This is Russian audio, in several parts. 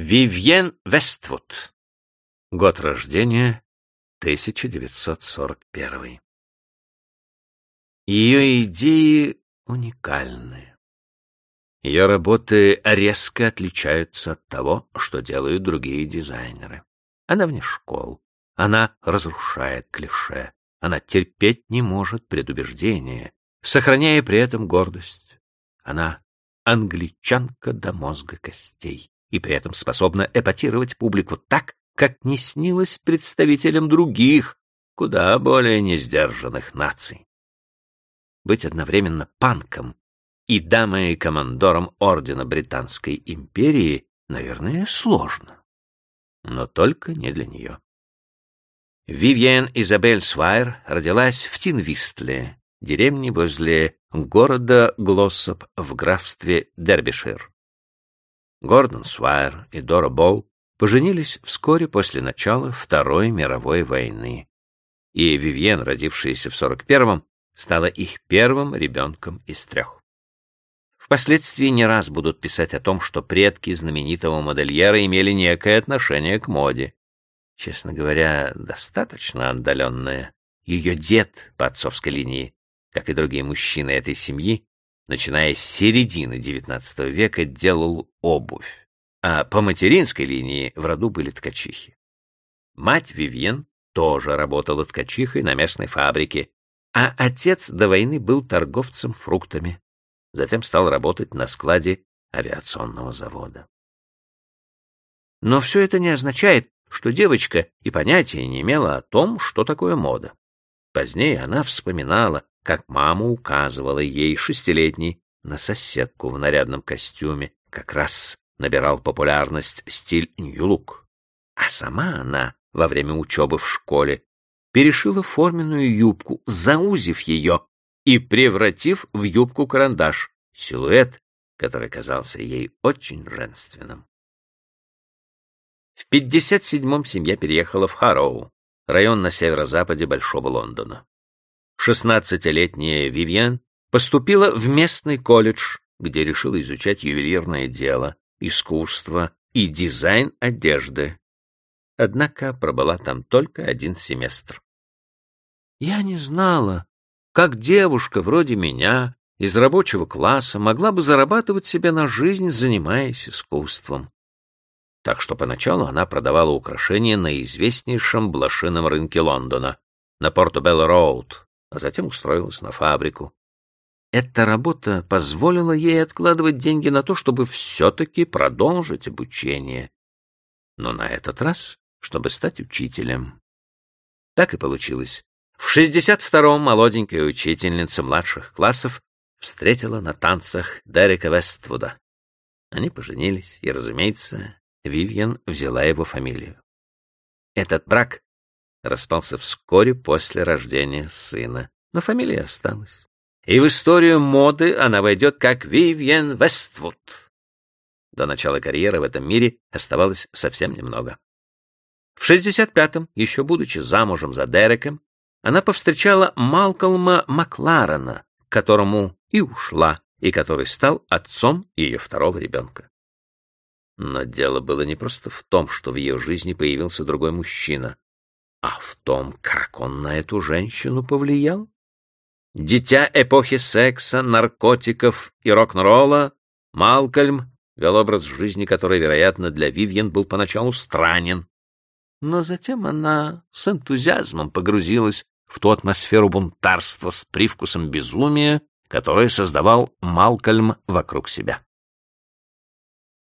Вивьен Вествуд. Год рождения 1941. Ее идеи уникальны. Ее работы резко отличаются от того, что делают другие дизайнеры. Она вне школ, она разрушает клише, она терпеть не может предубеждения, сохраняя при этом гордость. Она англичанка до мозга костей и при этом способна эпатировать публику так, как не снилось представителям других, куда более несдержанных наций. Быть одновременно панком и дамой и командором Ордена Британской империи, наверное, сложно. Но только не для нее. Вивьен Изабель Свайр родилась в Тинвистле, деревне возле города Глоссоп в графстве Дербишир. Гордон Свайер и Дора Болл поженились вскоре после начала Второй мировой войны, и Вивьен, родившаяся в 41-м, стала их первым ребенком из трех. Впоследствии не раз будут писать о том, что предки знаменитого модельера имели некое отношение к моде. Честно говоря, достаточно отдаленное. Ее дед по отцовской линии, как и другие мужчины этой семьи, начиная с середины XIX века, делал обувь, а по материнской линии в роду были ткачихи. Мать Вивьен тоже работала ткачихой на местной фабрике, а отец до войны был торговцем фруктами, затем стал работать на складе авиационного завода. Но все это не означает, что девочка и понятия не имела о том, что такое мода. Позднее она вспоминала, как мама указывала ей шестилетней на соседку в нарядном костюме, как раз набирал популярность стиль нью-лук. А сама она во время учебы в школе перешила форменную юбку, заузив ее и превратив в юбку-карандаш, силуэт, который казался ей очень женственным. В 57-м семья переехала в Харроу, район на северо-западе Большого Лондона. Шестнадцатилетняя Вивьен поступила в местный колледж, где решила изучать ювелирное дело, искусство и дизайн одежды. Однако пробыла там только один семестр. Я не знала, как девушка вроде меня из рабочего класса могла бы зарабатывать себе на жизнь, занимаясь искусством. Так что поначалу она продавала украшения на известнейшем блошином рынке Лондона, на Портобелло-Роуд, а затем устроилась на фабрику. Эта работа позволила ей откладывать деньги на то, чтобы все-таки продолжить обучение. Но на этот раз, чтобы стать учителем. Так и получилось. В 62-м молоденькая учительница младших классов встретила на танцах Дерека Вествуда. Они поженились, и, разумеется, Вивьен взяла его фамилию. Этот брак распался вскоре после рождения сына, но фамилия осталась. И в историю моды она войдет как Вивьен Вествуд. До начала карьеры в этом мире оставалось совсем немного. В 65-м, еще будучи замужем за Дереком, она повстречала Малкольма Макларена, которому и ушла, и который стал отцом ее второго ребенка. Но дело было не просто в том, что в ее жизни появился другой мужчина а в том, как он на эту женщину повлиял. Дитя эпохи секса, наркотиков и рок-н-ролла, Малкольм вел образ жизни, который, вероятно, для Вивьен был поначалу странен. Но затем она с энтузиазмом погрузилась в ту атмосферу бунтарства с привкусом безумия, которую создавал Малкольм вокруг себя.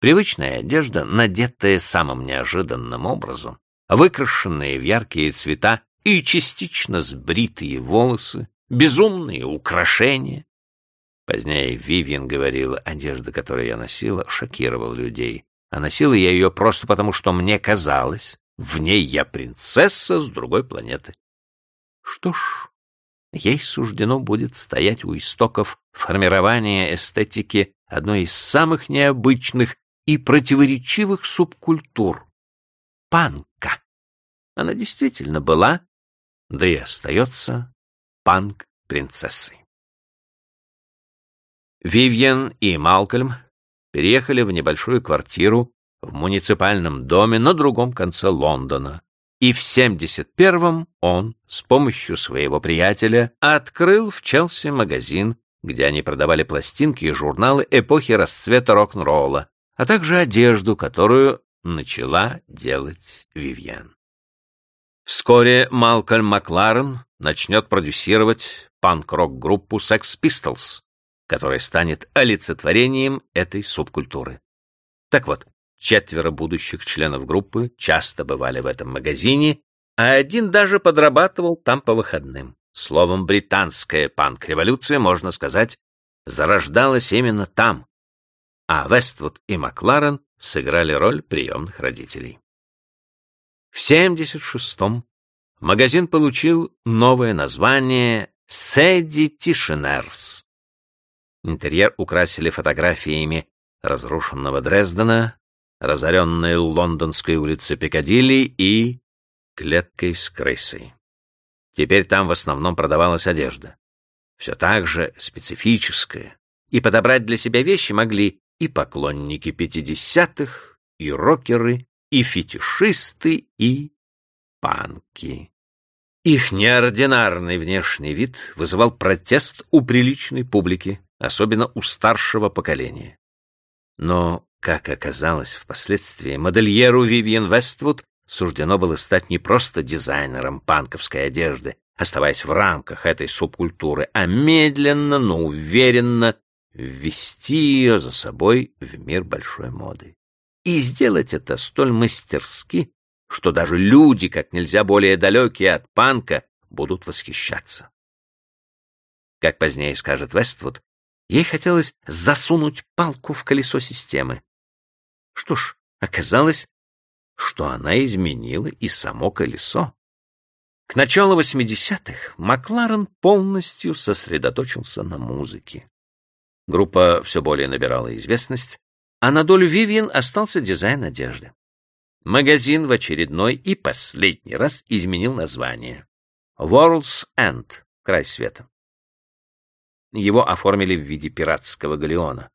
Привычная одежда, надетая самым неожиданным образом, выкрашенные в яркие цвета и частично сбритые волосы, безумные украшения. Позднее Вивиан говорила, одежда, которую я носила, шокировала людей. А носила я ее просто потому, что мне казалось, в ней я принцесса с другой планеты. Что ж, ей суждено будет стоять у истоков формирования эстетики одной из самых необычных и противоречивых субкультур — панка. Она действительно была, да и остается, панк-принцессой. Вивьен и Малкольм переехали в небольшую квартиру в муниципальном доме на другом конце Лондона, и в 71-м он с помощью своего приятеля открыл в Челси магазин, где они продавали пластинки и журналы эпохи расцвета рок-н-ролла, а также одежду, которую начала делать Вивьен. Вскоре Малкольм Макларен начнет продюсировать панк-рок-группу Sex Pistols, которая станет олицетворением этой субкультуры. Так вот, четверо будущих членов группы часто бывали в этом магазине, а один даже подрабатывал там по выходным. Словом, британская панк-революция, можно сказать, зарождалась именно там, а Вествуд и Макларен сыграли роль приемных родителей. В 76-м магазин получил новое название «Сэдди Тишинерс». Интерьер украсили фотографиями разрушенного Дрездена, разоренной лондонской улицы Пикадилли и клеткой с крысой. Теперь там в основном продавалась одежда. Все так же специфическая. И подобрать для себя вещи могли и поклонники пятидесятых, и рокеры, и фетишисты, и панки. Их неординарный внешний вид вызывал протест у приличной публики, особенно у старшего поколения. Но, как оказалось впоследствии, модельеру Вивьен Вествуд суждено было стать не просто дизайнером панковской одежды, оставаясь в рамках этой субкультуры, а медленно, но уверенно ввести ее за собой в мир большой моды. И сделать это столь мастерски, что даже люди, как нельзя более далекие от панка, будут восхищаться. Как позднее скажет Вествуд, ей хотелось засунуть палку в колесо системы. Что ж, оказалось, что она изменила и само колесо. К началу 80-х Макларен полностью сосредоточился на музыке. Группа все более набирала известность, а на долю Вивьен остался дизайн одежды. Магазин в очередной и последний раз изменил название. World's End — край света. Его оформили в виде пиратского галеона.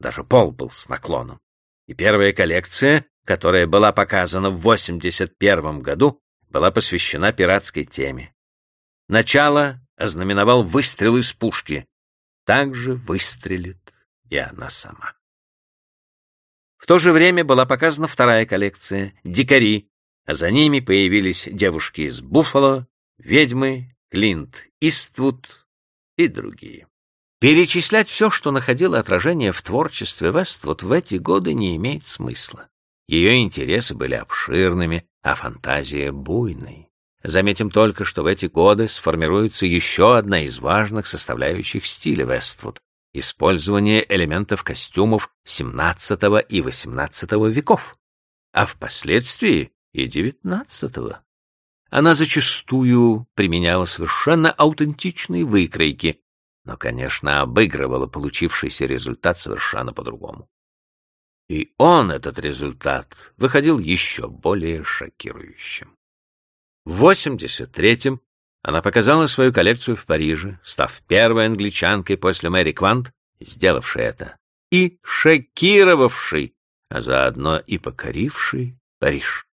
Даже пол был с наклоном. И первая коллекция, которая была показана в 81 году, была посвящена пиратской теме. Начало ознаменовал выстрел из пушки, также выстрелит и она сама. В то же время была показана вторая коллекция «Дикари», а за ними появились девушки из Буффало, ведьмы, Клинт Иствуд и другие. Перечислять все, что находило отражение в творчестве Вествуд в эти годы не имеет смысла. Ее интересы были обширными, а фантазия буйной. Заметим только, что в эти годы сформируется еще одна из важных составляющих стиля Вествуд — использование элементов костюмов XVII и XVIII веков, а впоследствии и XIX. Она зачастую применяла совершенно аутентичные выкройки, но, конечно, обыгрывала получившийся результат совершенно по-другому. И он, этот результат, выходил еще более шокирующим. В 83-м она показала свою коллекцию в Париже, став первой англичанкой после Мэри Квант, сделавшей это, и шокировавшей, а заодно и покорившей Париж.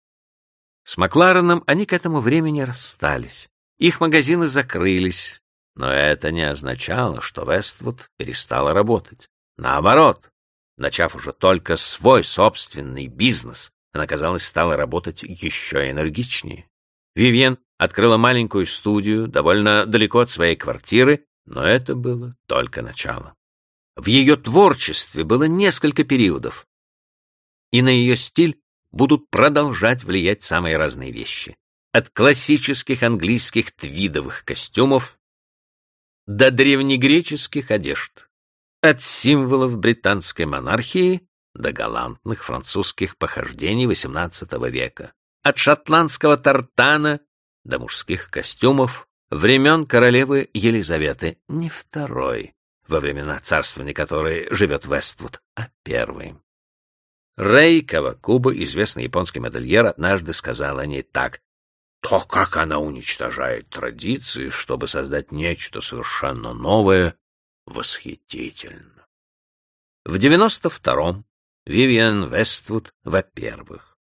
С Маклареном они к этому времени расстались. Их магазины закрылись, но это не означало, что Вествуд перестала работать. Наоборот, начав уже только свой собственный бизнес, она, казалось, стала работать еще энергичнее. Вивьен открыла маленькую студию довольно далеко от своей квартиры, но это было только начало. В ее творчестве было несколько периодов, и на ее стиль будут продолжать влиять самые разные вещи. От классических английских твидовых костюмов до древнегреческих одежд, от символов британской монархии до галантных французских похождений XVIII века от шотландского тартана до мужских костюмов времен королевы Елизаветы, не второй, во времена царствования которой живет Вествуд, а первый. Рэй Кавакуба, известный японский модельер, однажды сказал о ней так. То, как она уничтожает традиции, чтобы создать нечто совершенно новое, восхитительно. В девяносто втором Вивиан Вествуд, во-первых,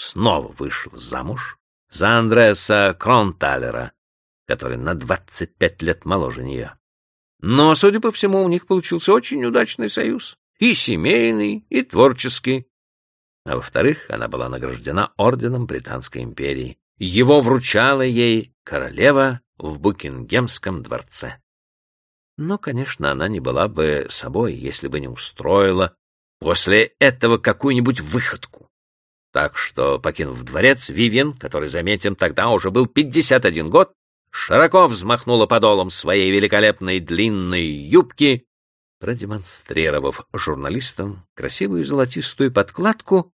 снова вышел замуж за Андреаса Кронталера, который на 25 лет моложе нее. Но, судя по всему, у них получился очень удачный союз. И семейный, и творческий. А во-вторых, она была награждена орденом Британской империи. Его вручала ей королева в Букингемском дворце. Но, конечно, она не была бы собой, если бы не устроила после этого какую-нибудь выходку. Так что, покинув дворец, Вивин, который, заметим, тогда уже был 51 год, широко взмахнула подолом своей великолепной длинной юбки, продемонстрировав журналистам красивую золотистую подкладку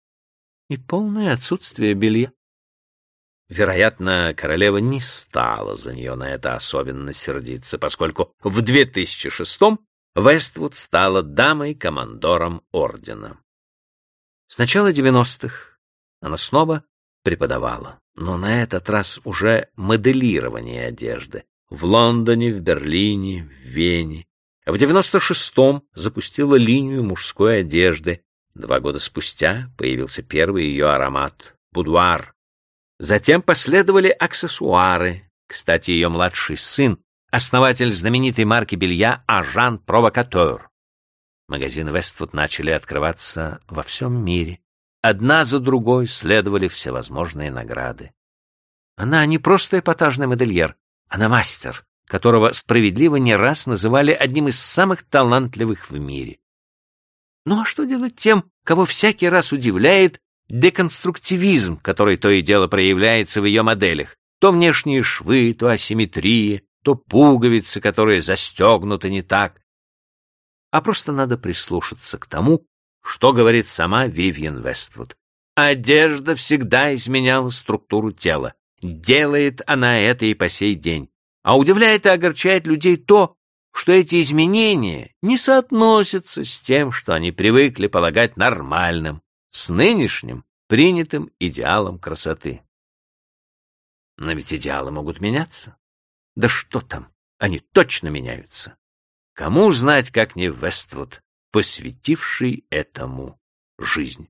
и полное отсутствие белья. Вероятно, королева не стала за нее на это особенно сердиться, поскольку в 2006-м Вествуд стала дамой-командором ордена. С начала 90-х она снова преподавала, но на этот раз уже моделирование одежды в Лондоне, в Берлине, в Вене. В 96-м запустила линию мужской одежды. Два года спустя появился первый ее аромат — будуар. Затем последовали аксессуары. Кстати, ее младший сын — основатель знаменитой марки белья «Ажан Провокатор». Магазины Вествуд начали открываться во всем мире. Одна за другой следовали всевозможные награды. Она не просто эпатажный модельер, она мастер, которого справедливо не раз называли одним из самых талантливых в мире. Ну а что делать тем, кого всякий раз удивляет деконструктивизм, который то и дело проявляется в ее моделях? То внешние швы, то асимметрия, то пуговицы, которые застегнуты не так. А просто надо прислушаться к тому, что говорит сама Вивьен Вествуд? Одежда всегда изменяла структуру тела. Делает она это и по сей день. А удивляет и огорчает людей то, что эти изменения не соотносятся с тем, что они привыкли полагать нормальным, с нынешним принятым идеалом красоты. Но ведь идеалы могут меняться. Да что там, они точно меняются. Кому знать, как не Вествуд, посвятивший этому жизнь.